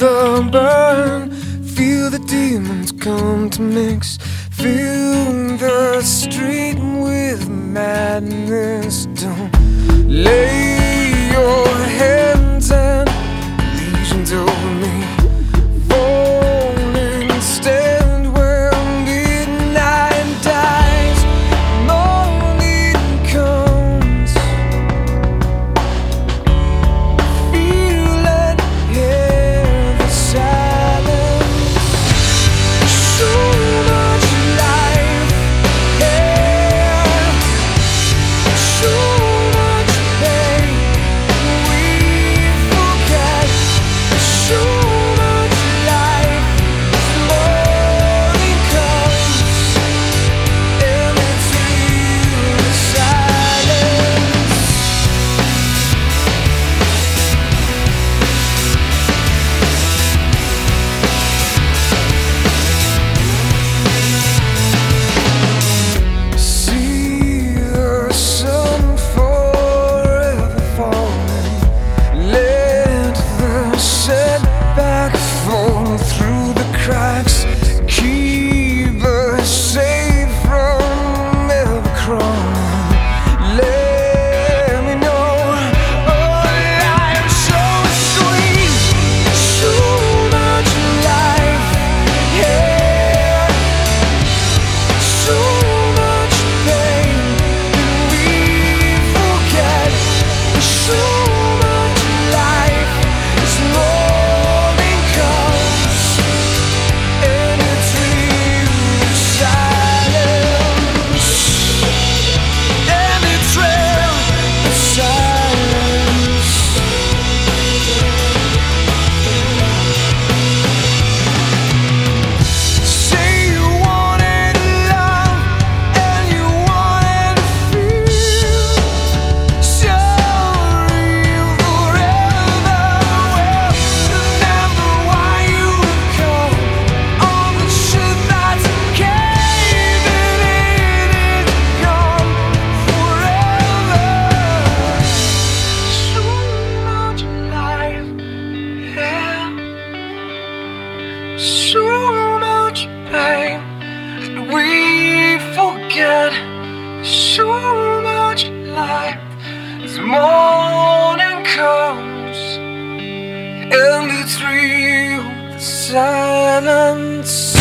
the burn. Feel the demons come to mix. Fill the street with madness. Don't lay. too much light as morning comes and it's real the silence.